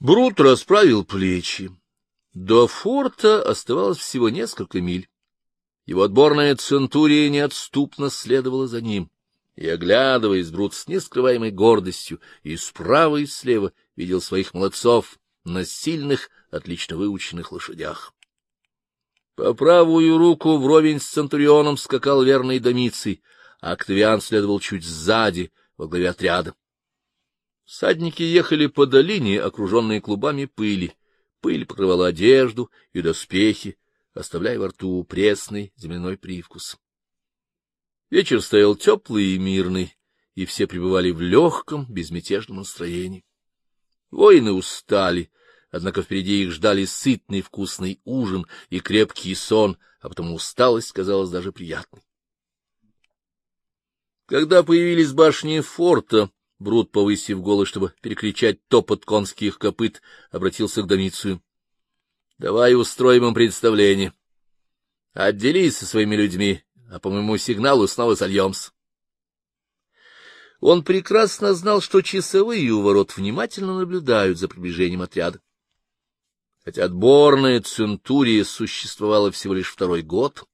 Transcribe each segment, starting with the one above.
Брут расправил плечи. До форта оставалось всего несколько миль. Его отборная центурия неотступно следовала за ним, и, оглядываясь, Брут с нескрываемой гордостью и справа и слева видел своих молодцов на сильных, отлично выученных лошадях. По правую руку вровень с Центурионом скакал верный Домиций, а Октавиан следовал чуть сзади, во главе отряда. Всадники ехали по долине, окруженные клубами пыли. Пыль покрывала одежду и доспехи, оставляя во рту пресный земляной привкус. Вечер стоял теплый и мирный, и все пребывали в легком, безмятежном настроении. Воины устали, однако впереди их ждали сытный вкусный ужин и крепкий сон, а потому усталость казалась даже приятной. Когда появились башни форта, Брут, повысив голос, чтобы перекричать топот конских копыт, обратился к Домицию. — Давай устроим им представление. Отделись со своими людьми, а по моему сигналу снова сольемся. Он прекрасно знал, что часовые у ворот внимательно наблюдают за приближением отряда. Хотя отборная центурия существовала всего лишь второй год,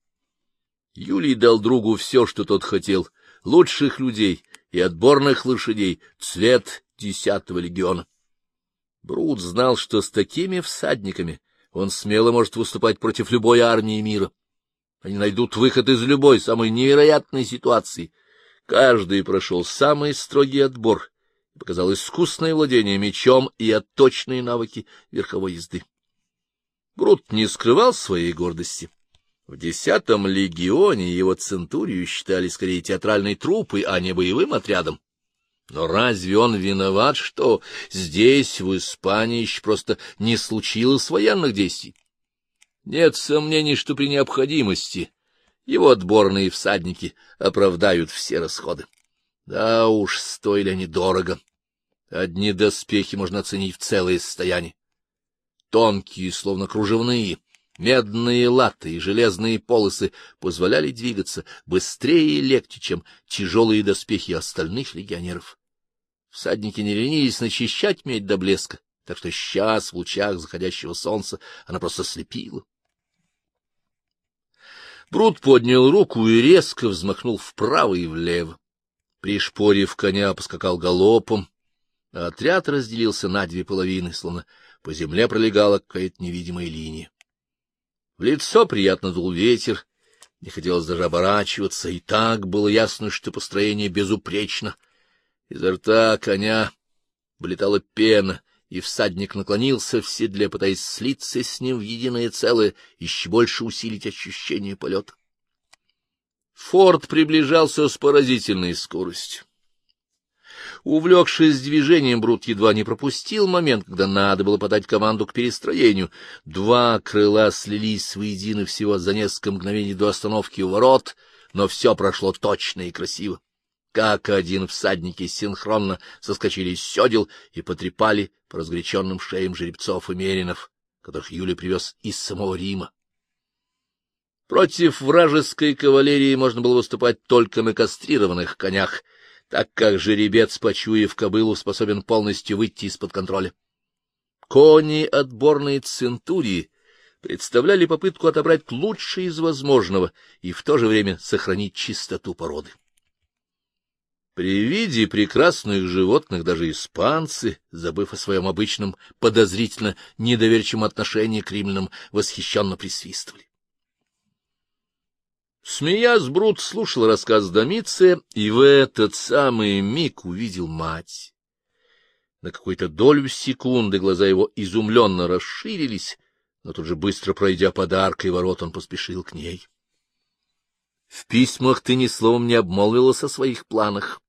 Юлий дал другу все, что тот хотел — лучших людей и отборных лошадей, цвет десятого легиона. Брут знал, что с такими всадниками он смело может выступать против любой армии мира. Они найдут выход из любой, самой невероятной ситуации. Каждый прошел самый строгий отбор и показал искусное владение мечом и отточные навыки верховой езды. Брут не скрывал своей гордости. В десятом легионе его центурию считали скорее театральной труппой, а не боевым отрядом. Но разве он виноват, что здесь, в Испании, еще просто не случилось военных действий? Нет сомнений, что при необходимости его отборные всадники оправдают все расходы. Да уж, стоили они дорого. Одни доспехи можно оценить в целое состояние. Тонкие, словно кружевные, Медные латы и железные полосы позволяли двигаться быстрее и легче, чем тяжелые доспехи остальных легионеров. Всадники не ленились начищать медь до блеска, так что сейчас в лучах заходящего солнца она просто слепила. Брут поднял руку и резко взмахнул вправо и влево. Пришпорив коня, поскакал галопом, а отряд разделился на две половины, словно по земле пролегала какая-то невидимая линия. В лицо приятно дул ветер, не хотелось даже оборачиваться, и так было ясно, что построение безупречно. Изо рта коня вылетала пена, и всадник наклонился в седле, пытаясь слиться с ним в единое целое, еще больше усилить ощущение полета. Форд приближался с поразительной скоростью. Увлекшись движением, Брут едва не пропустил момент, когда надо было подать команду к перестроению. Два крыла слились воедино всего за несколько мгновений до остановки у ворот, но все прошло точно и красиво. Как один всадники синхронно соскочили с седел и потрепали по разгоряченным шеям жеребцов и меринов, которых Юлий привез из самого Рима. Против вражеской кавалерии можно было выступать только на кастрированных конях — так как жеребец, почуяв кобылу, способен полностью выйти из-под контроля. Кони отборной центурии представляли попытку отобрать лучшее из возможного и в то же время сохранить чистоту породы. При виде прекрасных животных даже испанцы, забыв о своем обычном подозрительно недоверчивом отношении к римлянам, восхищенно присвистывали. Смеясь, Брут слушал рассказ Домиция и в этот самый миг увидел мать. На какую-то долю секунды глаза его изумленно расширились, но тут же, быстро пройдя подаркой ворот, он поспешил к ней. — В письмах ты ни словом не обмолвилась о своих планах.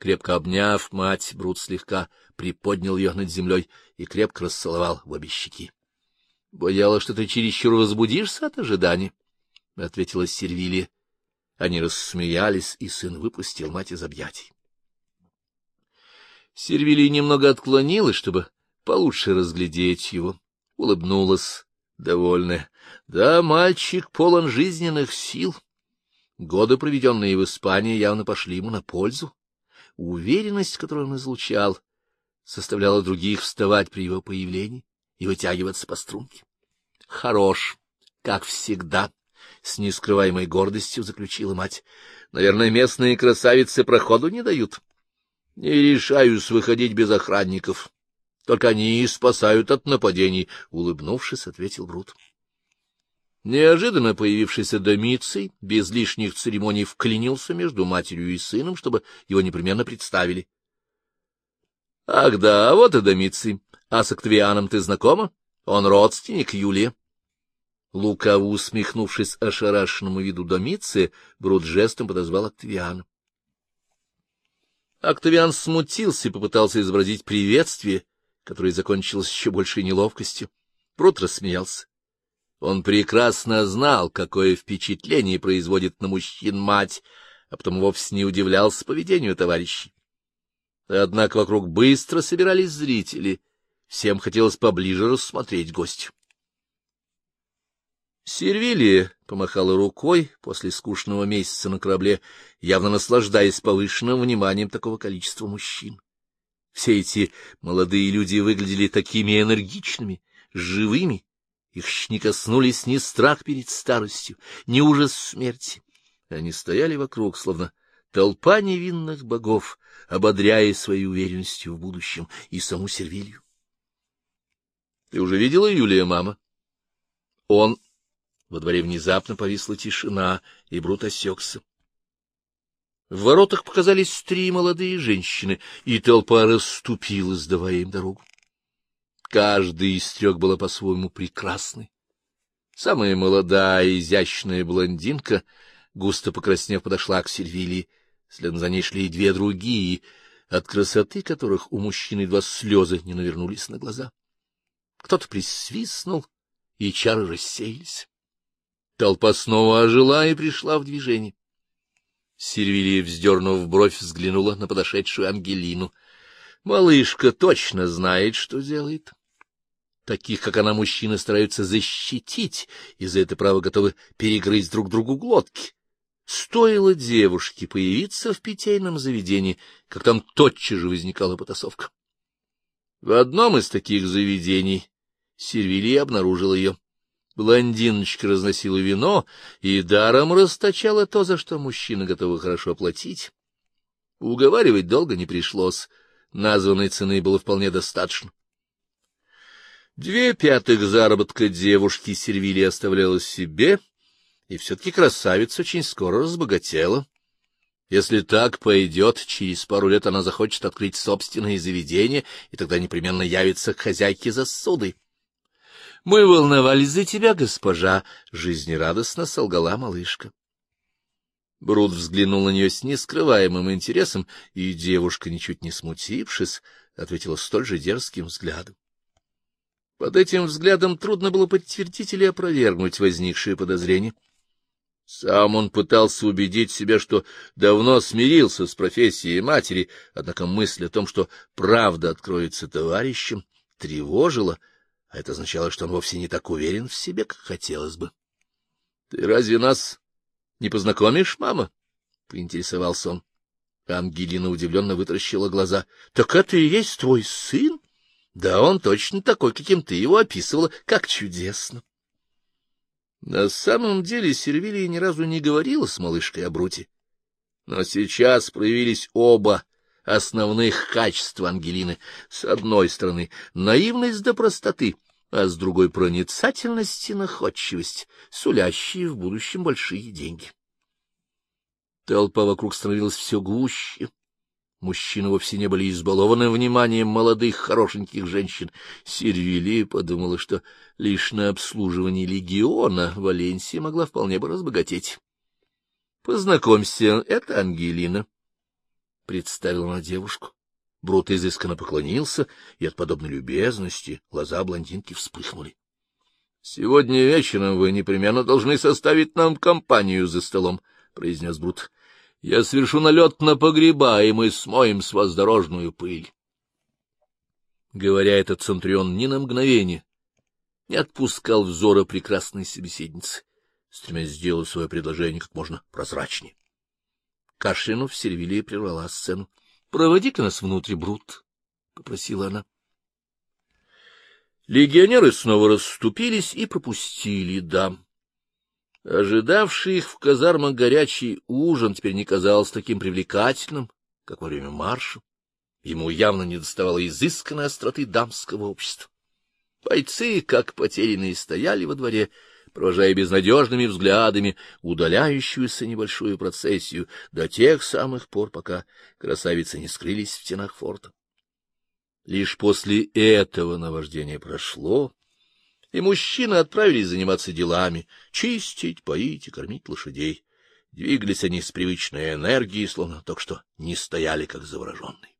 Крепко обняв мать, Брут слегка приподнял ее над землей и крепко расцеловал в обе щеки. — Боялась, что ты чересчур возбудишься от ожидания. —— ответила Сервилия. Они рассмеялись, и сын выпустил мать из объятий. Сервилия немного отклонилась, чтобы получше разглядеть его, улыбнулась, довольная. Да, мальчик полон жизненных сил. Годы, проведенные в Испании, явно пошли ему на пользу. Уверенность, которую он излучал, заставляла других вставать при его появлении и вытягиваться по струнке. — Хорош, как всегда, — с нескрываемой гордостью заключила мать. — Наверное, местные красавицы проходу не дают. Не решаюсь выходить без охранников. Только они и спасают от нападений, — улыбнувшись, ответил Брут. Неожиданно появившийся Домиций без лишних церемоний вклинился между матерью и сыном, чтобы его непременно представили. — Ах да, вот и Домиций. А с Октавианом ты знакома? Он родственник Юлия. Лукаво усмехнувшись ошарашенному виду Домиция, Брут жестом подозвал Октавиана. Октавиан смутился и попытался изобразить приветствие, которое закончилось еще большей неловкостью. Брут рассмеялся. Он прекрасно знал, какое впечатление производит на мужчин мать, а потом вовсе не удивлялся поведению товарищей. Однако вокруг быстро собирались зрители. Всем хотелось поближе рассмотреть гостя. Сервилия помахала рукой после скучного месяца на корабле, явно наслаждаясь повышенным вниманием такого количества мужчин. Все эти молодые люди выглядели такими энергичными, живыми, их не коснулись ни страх перед старостью, ни ужас смерти. Они стояли вокруг, словно толпа невинных богов, ободряя своей уверенностью в будущем и саму Сервилью. — Ты уже видела Юлия, мама? Он... Во дворе внезапно повисла тишина, и Брут осекся. В воротах показались три молодые женщины, и толпа расступилась, давая им дорогу. Каждая из трех была по-своему прекрасной. Самая молодая, изящная блондинка, густо покраснев, подошла к Сильвилии. Следом за ней шли и две другие, от красоты которых у мужчины два слезы не навернулись на глаза. Кто-то присвистнул, и чары рассеялись. Толпа снова ожила и пришла в движение. Сильвилия, вздернув бровь, взглянула на подошедшую Ангелину. Малышка точно знает, что делает. Таких, как она, мужчины стараются защитить, и за это право готовы перегрызть друг другу глотки. Стоило девушке появиться в питейном заведении, как там тотчас же возникала потасовка. В одном из таких заведений Сервилия обнаружил ее. Блондиночка разносила вино и даром расточала то, за что мужчина готовы хорошо платить. Уговаривать долго не пришлось, названной цены было вполне достаточно. Две пятых заработка девушки Сервили оставляла себе, и все-таки красавица очень скоро разбогатела. Если так пойдет, через пару лет она захочет открыть собственное заведение, и тогда непременно явится к хозяйке за судой. — Мы волновались за тебя, госпожа, — жизнерадостно солгала малышка. Брут взглянул на нее с нескрываемым интересом, и девушка, ничуть не смутившись, ответила столь же дерзким взглядом. Под этим взглядом трудно было подтвердить или опровергнуть возникшие подозрения. Сам он пытался убедить себя, что давно смирился с профессией матери, однако мысль о том, что правда откроется товарищем, тревожила, а это означало, что он вовсе не так уверен в себе, как хотелось бы. — Ты разве нас не познакомишь, мама? — поинтересовался он. Ангелина удивленно вытаращила глаза. — Так это и есть твой сын? Да, он точно такой, каким ты его описывала. Как чудесно! На самом деле Сервилия ни разу не говорила с малышкой о Бруте. Но сейчас проявились оба основных качества Ангелины. С одной стороны, наивность до простоты, а с другой — проницательность и находчивость, сулящие в будущем большие деньги. Толпа вокруг становилась все гуще. Мужчины вовсе не были избалованы вниманием молодых хорошеньких женщин. Сервилия подумала, что лишь на обслуживании легиона Валенсия могла вполне бы разбогатеть. — Познакомься, это Ангелина, — представила она девушку. Брут изысканно поклонился, и от подобной любезности глаза блондинки вспыхнули. — Сегодня вечером вы непременно должны составить нам компанию за столом, — произнес Брут. Я совершу налет на погреба, и мы смоем с вас дорожную пыль. Говоря это, Центурион ни на мгновение не отпускал взора прекрасной собеседницы, стремясь сделать свое предложение как можно прозрачнее. Кашлянув, Сервилия прервала сцену. — Проводи-ка нас внутрь, Брут, — попросила она. Легионеры снова расступились и пропустили дам. Ожидавший их в казармах горячий ужин теперь не казался таким привлекательным, как во время марша. Ему явно не доставало изысканной остроты дамского общества. Бойцы, как потерянные, стояли во дворе, провожая безнадежными взглядами удаляющуюся небольшую процессию до тех самых пор, пока красавицы не скрылись в стенах форта. Лишь после этого наваждение прошло, и мужчины отправились заниматься делами, чистить, поить и кормить лошадей. Двигались они с привычной энергией, словно только что не стояли, как завороженные.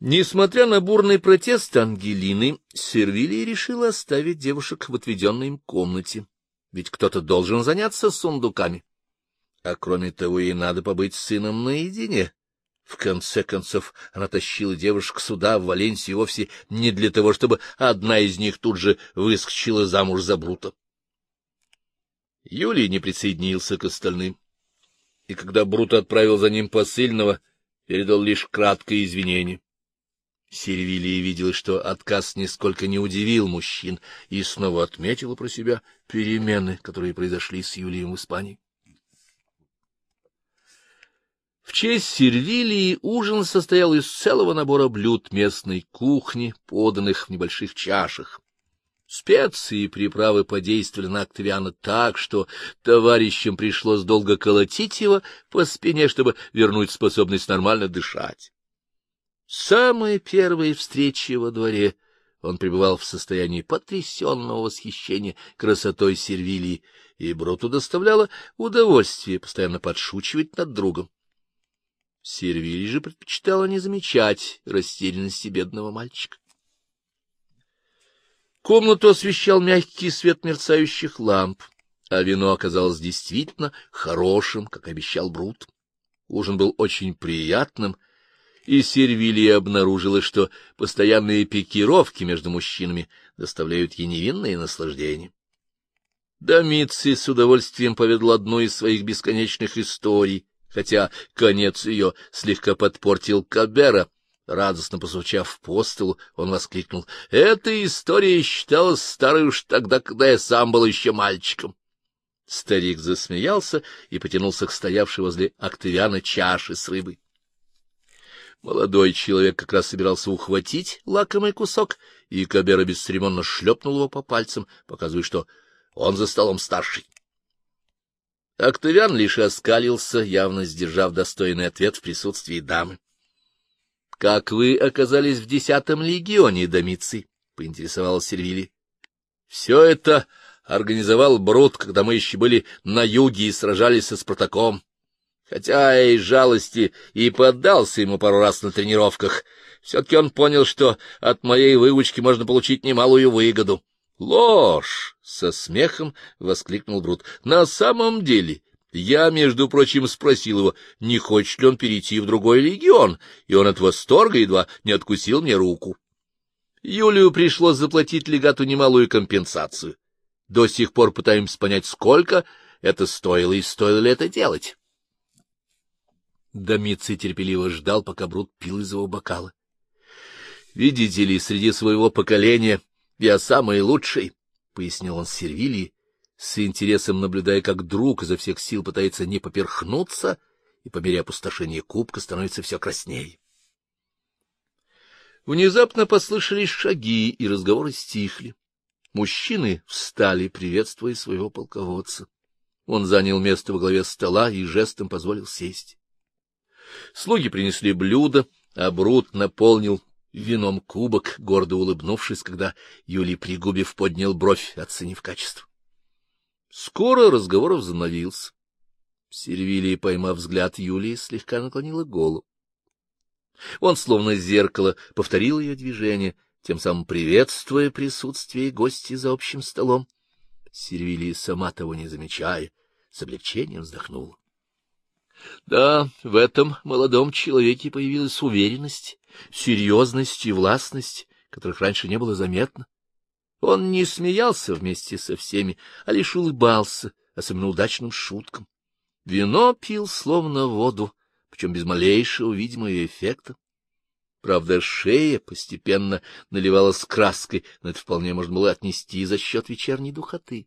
Несмотря на бурный протест Ангелины, Сервилия решила оставить девушек в отведенной им комнате, ведь кто-то должен заняться сундуками. А кроме того, ей надо побыть с сыном наедине, в конце концов, она тащила девушек сюда, в Валенсию, вовсе не для того, чтобы одна из них тут же выскочила замуж за Брута. Юлий не присоединился к остальным, и когда Брут отправил за ним посыльного, передал лишь краткое извинение. Сервилия видела, что отказ нисколько не удивил мужчин, и снова отметила про себя перемены, которые произошли с Юлием в Испании. В честь Сервилии ужин состоял из целого набора блюд местной кухни, поданных в небольших чашах. Специи и приправы подействовали на Октавиана так, что товарищам пришлось долго колотить его по спине, чтобы вернуть способность нормально дышать. Самые первые встречи во дворе он пребывал в состоянии потрясенного восхищения красотой Сервилии, и Бруту доставляло удовольствие постоянно подшучивать над другом. Сервиль же предпочитала не замечать растерянности бедного мальчика. Комнату освещал мягкий свет мерцающих ламп, а вино оказалось действительно хорошим, как обещал Брут. Ужин был очень приятным, и Сервилия обнаружила, что постоянные пикировки между мужчинами доставляют ей невинное наслаждение. Домици с удовольствием поведал одну из своих бесконечных историй, хотя конец ее слегка подпортил Кабера. Радостно постучав по столу, он воскликнул. — Эта история считалась старой уж тогда, когда я сам был еще мальчиком. Старик засмеялся и потянулся к стоявшей возле Октавиана чаши с рыбой. Молодой человек как раз собирался ухватить лакомый кусок, и Кабера бесцеремонно шлепнул его по пальцам, показывая, что он за столом старший. Октавиан лишь оскалился, явно сдержав достойный ответ в присутствии дамы. — Как вы оказались в десятом легионе, Домиций? — поинтересовалась Сервили. — Все это организовал Брут, когда мы еще были на юге и сражались со Спартаком. Хотя и жалости и поддался ему пару раз на тренировках, все-таки он понял, что от моей выучки можно получить немалую выгоду. Ложь! — со смехом воскликнул Брут. — На самом деле, я, между прочим, спросил его, не хочет ли он перейти в другой легион, и он от восторга едва не откусил мне руку. Юлию пришлось заплатить легату немалую компенсацию. До сих пор пытаемся понять, сколько это стоило и стоило ли это делать. Домиций терпеливо ждал, пока Брут пил из его бокала. — Видите ли, среди своего поколения я самый лучший, — пояснил он Сервилии, с интересом наблюдая, как друг изо всех сил пытается не поперхнуться, и по мере опустошения кубка становится все краснее. Внезапно послышались шаги, и разговоры стихли. Мужчины встали, приветствуя своего полководца. Он занял место во главе стола и жестом позволил сесть. Слуги принесли блюдо, а Брут наполнил вином кубок, гордо улыбнувшись, когда Юлий Пригубев поднял бровь, оценив качество. Скоро разговор возобновился. Сервилия, поймав взгляд Юлии, слегка наклонила голову. Он, словно зеркало, повторил ее движение, тем самым приветствуя присутствие гостей за общим столом. Сервилия, сама того не замечая, с облегчением вздохнула. Да, в этом молодом человеке появилась уверенность, серьезность и властность, которых раньше не было заметно. Он не смеялся вместе со всеми, а лишь улыбался, особенно удачным шуткам. Вино пил словно воду, причем без малейшего видимого эффекта. Правда, шея постепенно наливалась краской, но это вполне можно было отнести за счет вечерней духоты.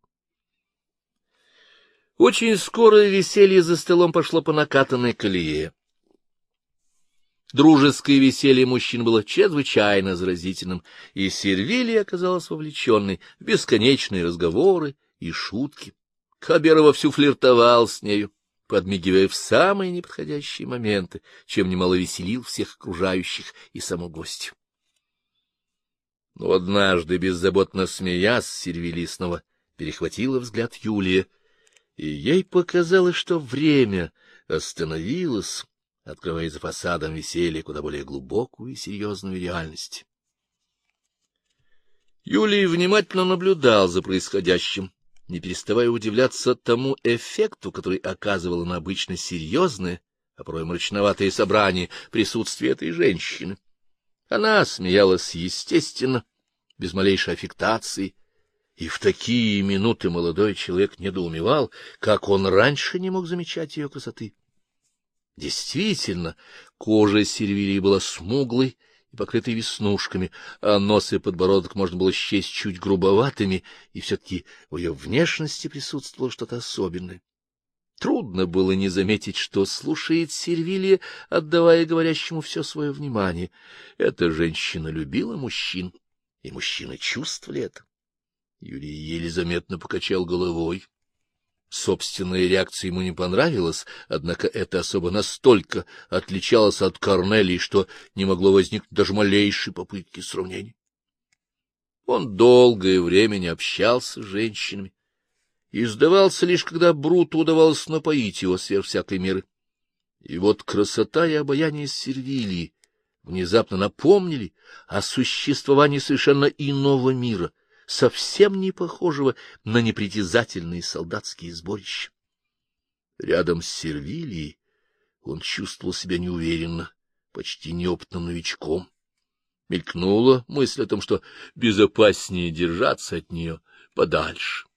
Очень скоро веселье за столом пошло по накатанной колее. Дружеское веселье мужчин было чрезвычайно заразительным, и Сервилия оказалась вовлеченной в бесконечные разговоры и шутки. Хаберова вовсю флиртовал с нею подмигивая в самые неподходящие моменты, чем немало веселил всех окружающих и саму гостью. Но однажды, беззаботно смеясь, Сервили снова перехватила взгляд Юлия, и ей показалось, что время остановилось, открывая за фасадом веселья куда более глубокую и серьезную реальность. Юлий внимательно наблюдал за происходящим, не переставая удивляться тому эффекту, который оказывало на обычно серьезное, а порой мрачноватое собрание присутствие этой женщины. Она смеялась естественно, без малейшей аффектации, и в такие минуты молодой человек недоумевал, как он раньше не мог замечать ее красоты. Действительно, кожа Сервилии была смуглой, и покрытый веснушками, а нос и подбородок можно было счесть чуть грубоватыми, и все-таки в ее внешности присутствовало что-то особенное. Трудно было не заметить, что слушает Сервилия, отдавая говорящему все свое внимание. Эта женщина любила мужчин, и мужчины чувствовали это. Юрий еле заметно покачал головой. Собственная реакция ему не понравилась, однако это особо настолько отличалось от Корнелии, что не могло возникнуть даже малейшей попытки сравнения. Он долгое время не общался с женщинами и сдавался лишь, когда Бруту удавалось напоить его сверх всякой меры. И вот красота и обаяние Сервилии внезапно напомнили о существовании совершенно иного мира — совсем не похожего на непритязательные солдатские сборища. Рядом с Сервилией он чувствовал себя неуверенно, почти неопытным новичком. Мелькнула мысль о том, что безопаснее держаться от нее подальше.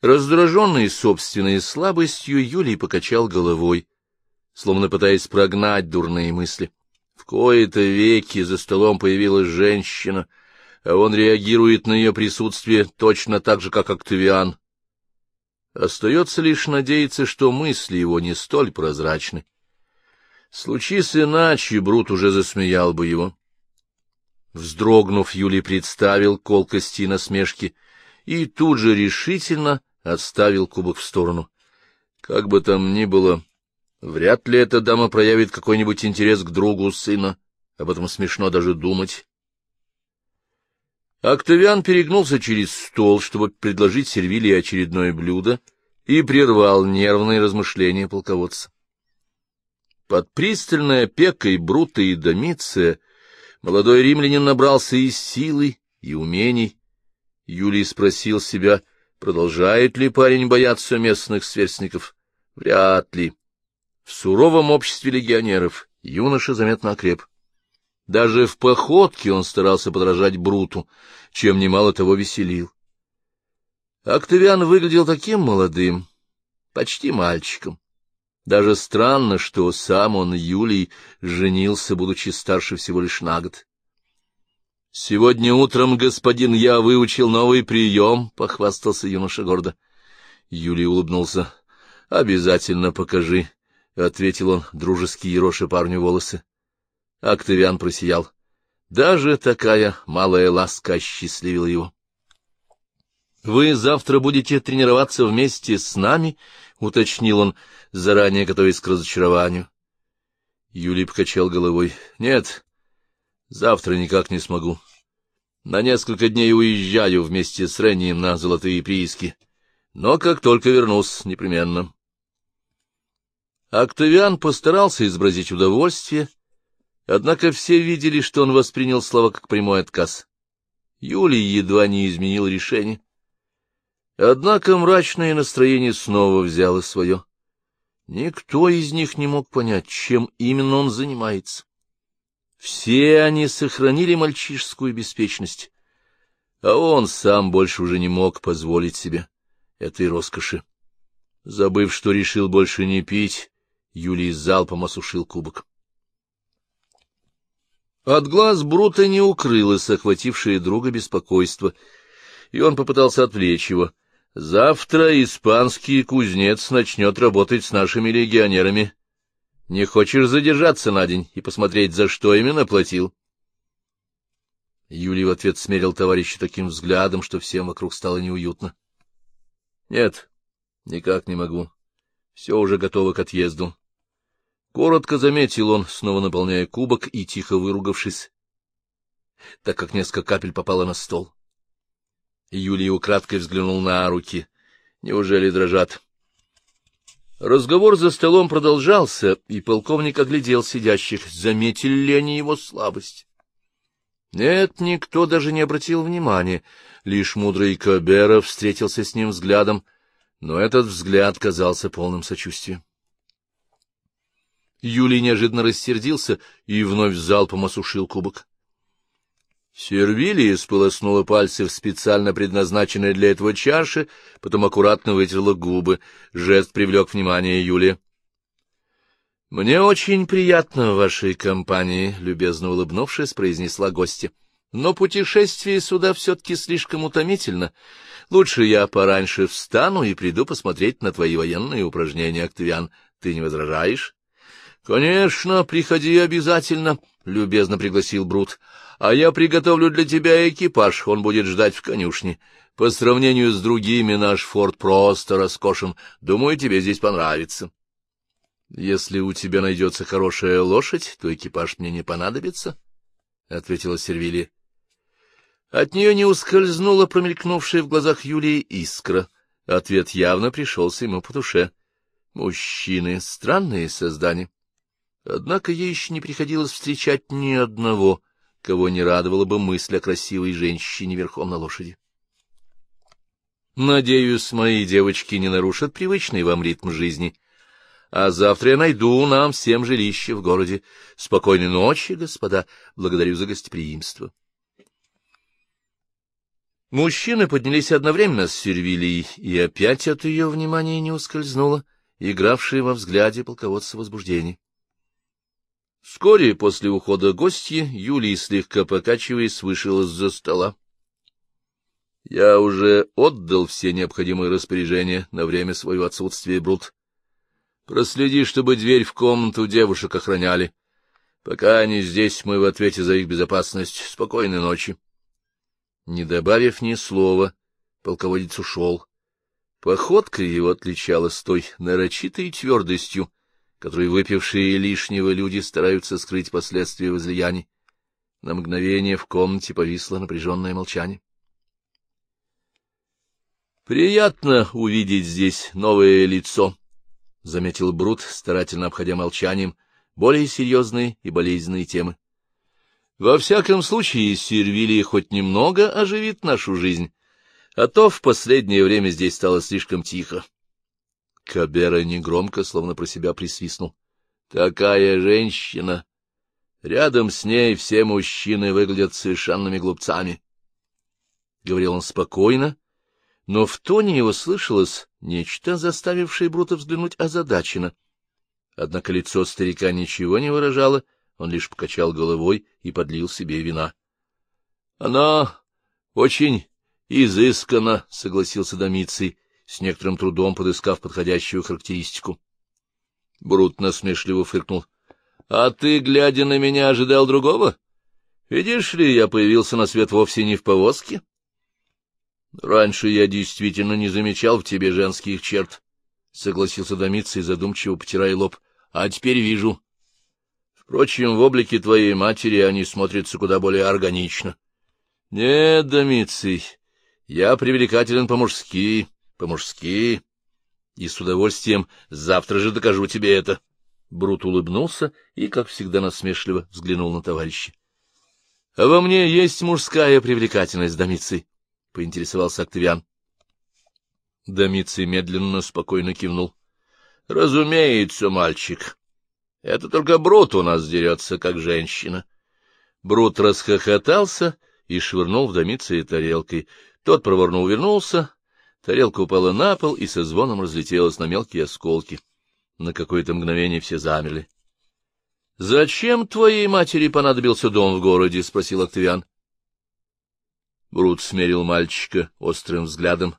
Раздраженный собственной слабостью, Юлий покачал головой, словно пытаясь прогнать дурные мысли. В кои-то веки за столом появилась женщина, а он реагирует на ее присутствие точно так же, как Октавиан. Остается лишь надеяться, что мысли его не столь прозрачны. Случись иначе, Брут уже засмеял бы его. Вздрогнув, Юлий представил колкости и насмешки и тут же решительно отставил кубок в сторону. Как бы там ни было, Вряд ли эта дама проявит какой-нибудь интерес к другу сына. Об этом смешно даже думать. Октавиан перегнулся через стол, чтобы предложить Сервилии очередное блюдо, и прервал нервные размышления полководца. Под пристальной опекой Брута и Домиция молодой римлянин набрался и силы, и умений. Юлий спросил себя, продолжает ли парень бояться местных сверстников. Вряд ли. В суровом обществе легионеров юноша заметно окреп. Даже в походке он старался подражать Бруту, чем немало того веселил. Октавиан выглядел таким молодым, почти мальчиком. Даже странно, что сам он, Юлий, женился, будучи старше всего лишь на год. — Сегодня утром, господин, я выучил новый прием, — похвастался юноша гордо. Юлий улыбнулся. — Обязательно покажи, — ответил он, дружески ероши парню волосы. Октавиан просиял. Даже такая малая ласка осчастливила его. — Вы завтра будете тренироваться вместе с нами? — уточнил он, заранее готовясь к разочарованию. Юлий покачал головой. — Нет, завтра никак не смогу. На несколько дней уезжаю вместе с Реннием на золотые прииски. Но как только вернусь, непременно. Октавиан постарался изобразить удовольствие, однако все видели, что он воспринял слова как прямой отказ. Юлий едва не изменил решение. Однако мрачное настроение снова взяло свое. Никто из них не мог понять, чем именно он занимается. Все они сохранили мальчишескую беспечность, а он сам больше уже не мог позволить себе этой роскоши. Забыв, что решил больше не пить, Юлий залпом осушил кубок. От глаз Брута не укрылось охватившее друга беспокойство, и он попытался отвлечь его. «Завтра испанский кузнец начнет работать с нашими легионерами. Не хочешь задержаться на день и посмотреть, за что именно платил?» Юлий в ответ смерил товарища таким взглядом, что всем вокруг стало неуютно. — Нет, никак не могу. Все уже готово к отъезду. Коротко заметил он, снова наполняя кубок и тихо выругавшись, так как несколько капель попало на стол. Юлий украдкой взглянул на руки. Неужели дрожат? Разговор за столом продолжался, и полковник оглядел сидящих, заметили ли они его слабость. Нет, никто даже не обратил внимания, лишь мудрый Каберов встретился с ним взглядом, но этот взгляд казался полным сочувствием. Юлий неожиданно рассердился и вновь залпом осушил кубок. Сервилия сполоснула пальцы в специально предназначенной для этого чаше, потом аккуратно вытерла губы. Жест привлек внимание Юлия. — Мне очень приятно в вашей компании, — любезно улыбнувшись, произнесла гостья. — Но путешествие сюда все-таки слишком утомительно. Лучше я пораньше встану и приду посмотреть на твои военные упражнения, Октавиан. Ты не возражаешь? — Конечно, приходи обязательно, — любезно пригласил Брут. — А я приготовлю для тебя экипаж, он будет ждать в конюшне. По сравнению с другими наш форт просто роскошен. Думаю, тебе здесь понравится. —— Если у тебя найдется хорошая лошадь, то экипаж мне не понадобится, — ответила Сервилия. От нее не ускользнула промелькнувшая в глазах Юлии искра. Ответ явно пришелся ему по душе. Мужчины — странные создания. Однако ей еще не приходилось встречать ни одного, кого не радовала бы мысль о красивой женщине верхом на лошади. Надеюсь, мои девочки не нарушат привычный вам ритм жизни — а завтра я найду нам всем жилище в городе. Спокойной ночи, господа, благодарю за гостеприимство. Мужчины поднялись одновременно с Сервилией, и опять от ее внимания не ускользнуло, игравшее во взгляде полководца возбуждение. Вскоре после ухода гостья Юлий, слегка покачиваясь, вышел из-за стола. — Я уже отдал все необходимые распоряжения на время своего отсутствия, Брут, Проследи, чтобы дверь в комнату девушек охраняли. Пока они здесь, мы в ответе за их безопасность. Спокойной ночи. Не добавив ни слова, полководец ушел. Походка его отличалась той нарочитой твердостью, которой выпившие лишнего люди стараются скрыть последствия возлияний. На мгновение в комнате повисло напряженное молчание. Приятно увидеть здесь новое лицо, — заметил Брут, старательно обходя молчанием более серьезные и болезненные темы. — Во всяком случае, Сервилия хоть немного оживит нашу жизнь, а то в последнее время здесь стало слишком тихо. Кабера негромко, словно про себя присвистнул. — Такая женщина! Рядом с ней все мужчины выглядят совершенными глупцами. Говорил он спокойно, но в тоне его слышалось нечто, заставившее Брута взглянуть озадаченно. Однако лицо старика ничего не выражало, он лишь покачал головой и подлил себе вина. — Она очень изысканна, — согласился Домиций, с некоторым трудом подыскав подходящую характеристику. Брут насмешливо фыркнул. — А ты, глядя на меня, ожидал другого? Видишь ли, я появился на свет вовсе не в повозке. Раньше я действительно не замечал в тебе женских черт, — согласился Домицей, задумчиво потирая лоб. — А теперь вижу. Впрочем, в облике твоей матери они смотрятся куда более органично. — Нет, Домицей, я привлекателен по-мужски, по-мужски, и с удовольствием завтра же докажу тебе это. Брут улыбнулся и, как всегда, насмешливо взглянул на товарища. — А во мне есть мужская привлекательность, Домицей. — поинтересовался Октавиан. Домицей медленно, спокойно кивнул. — Разумеется, мальчик. Это только Брут у нас дерется, как женщина. Брут расхохотался и швырнул в Домиция тарелкой. Тот проворно увернулся, Тарелка упала на пол и со звоном разлетелась на мелкие осколки. На какое-то мгновение все замерли. — Зачем твоей матери понадобился дом в городе? — спросил Октавиан. Брут смерил мальчика острым взглядом,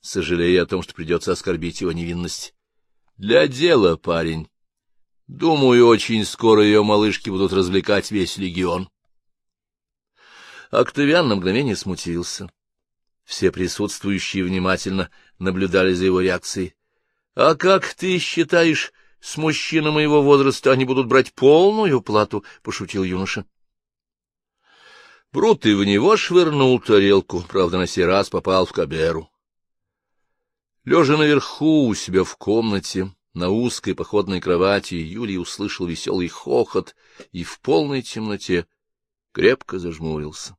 сожалея о том, что придется оскорбить его невинность. — Для дела, парень. Думаю, очень скоро ее малышки будут развлекать весь легион. Октавиан на мгновение смутился. Все присутствующие внимательно наблюдали за его реакцией. — А как ты считаешь, с мужчиной моего возраста они будут брать полную плату? — пошутил юноша. Брут и в него швырнул тарелку, правда, на сей раз попал в каберу. Лежа наверху у себя в комнате, на узкой походной кровати, Юлий услышал веселый хохот и в полной темноте крепко зажмурился.